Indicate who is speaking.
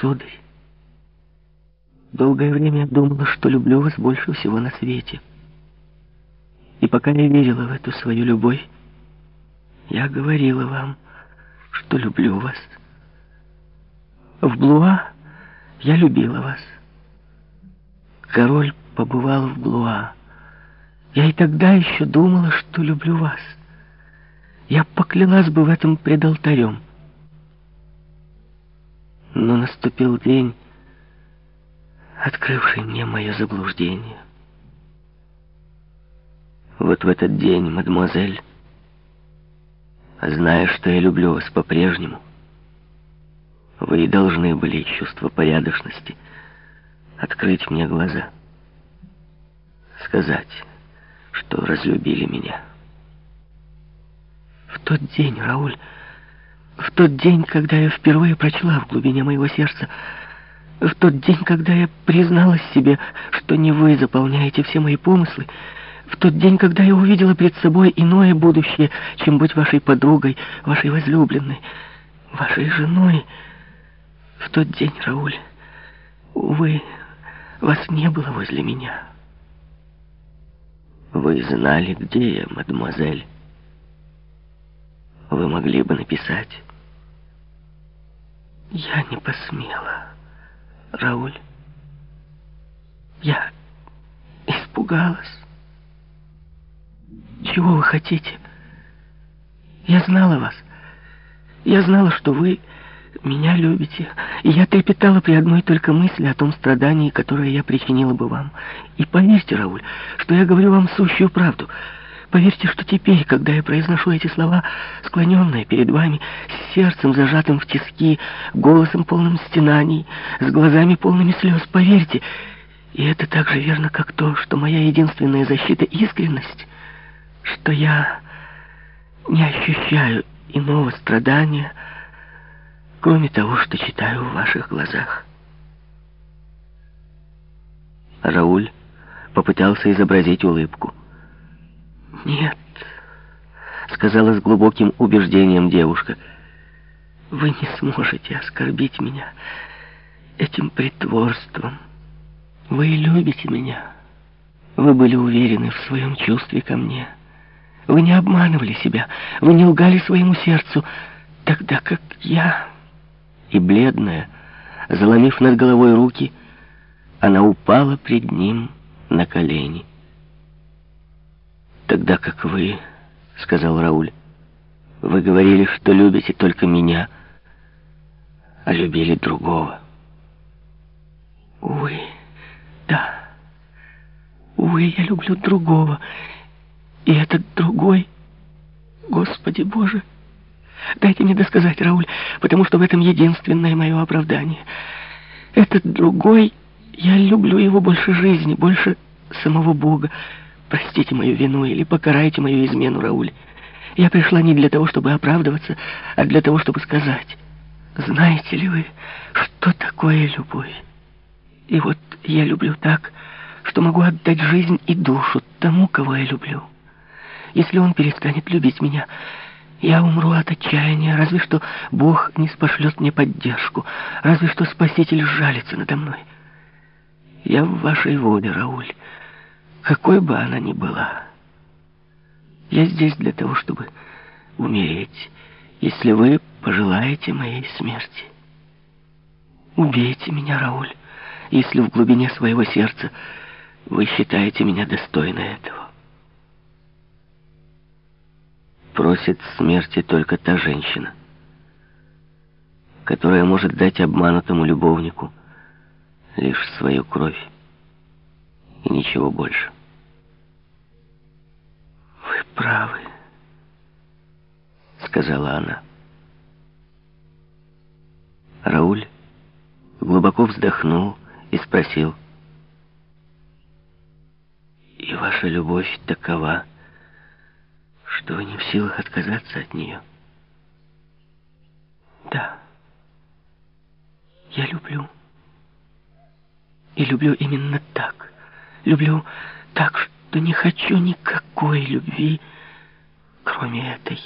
Speaker 1: сударь. Долгое время я думала, что люблю вас больше всего на свете. И пока я верила в эту свою любовь, я говорила вам, что люблю вас. В Блуа я любила вас. Король побывал в Блуа. Я и тогда еще думала, что люблю вас. Я поклялась бы в этом пред алтарем. Но наступил день, открывший мне мое заблуждение. Вот в этот день, мадемуазель, зная, что я люблю вас по-прежнему, вы и должны были чувство порядочности открыть мне глаза, сказать, что разлюбили меня. В тот день, Рауль, в тот день, когда я впервые прочла в глубине моего сердца, в тот день, когда я призналась себе, что не вы заполняете все мои помыслы, в тот день, когда я увидела перед собой иное будущее, чем быть вашей подругой, вашей возлюбленной, вашей женой, в тот день, Рауль, увы, вас не было возле меня. Вы знали, где я, мадемуазель. Вы могли бы написать. Я не посмела, Рауль. Я испугалась. Чего вы хотите? Я знала вас. Я знала, что вы меня любите, и я трепетала при одной только мысли о том страдании, которое я причинила бы вам. И поверьте, Рауль, что я говорю вам сущую правду. Поверьте, что теперь, когда я произношу эти слова, склоненная перед вами, с сердцем зажатым в тиски, голосом полным стенаний, с глазами полными слез, поверьте, и это так же верно, как то, что моя единственная защита — искренность, что я не ощущаю иного страдания, кроме того, что читаю в ваших глазах. Рауль попытался изобразить улыбку. «Нет», — сказала с глубоким убеждением девушка, — «вы не сможете оскорбить меня этим притворством. Вы любите меня. Вы были уверены в своем чувстве ко мне. Вы не обманывали себя, вы не лгали своему сердцу, тогда как я...» и бледная, заломив над головой руки, она упала пред ним на колени. «Тогда как вы, — сказал Рауль, — вы говорили, что любите только меня, а любили другого». «Увы, да, увы, я люблю другого, и этот другой, Господи Боже!» Дайте мне досказать, Рауль, потому что в этом единственное мое оправдание. Этот другой, я люблю его больше жизни, больше самого Бога. Простите мою вину или покарайте мою измену, Рауль. Я пришла не для того, чтобы оправдываться, а для того, чтобы сказать. Знаете ли вы, что такое любовь? И вот я люблю так, что могу отдать жизнь и душу тому, кого я люблю. Если он перестанет любить меня, я умру от отчаяния, разве что Бог не спошлет мне поддержку, разве что Спаситель жалится надо мной. Я в вашей воле, Рауль, какой бы она ни была. Я здесь для того, чтобы умереть, если вы пожелаете моей смерти. Убейте меня, Рауль, если в глубине своего сердца вы считаете меня достойной этого. просит смерти только та женщина, которая может дать обманутому любовнику лишь свою кровь и ничего больше. Правы», — сказала она. Рауль глубоко вздохнул и спросил, «И ваша любовь такова?» что вы не в силах отказаться от нее. Да, я люблю. И люблю именно так. Люблю так, что не хочу никакой любви, кроме этой.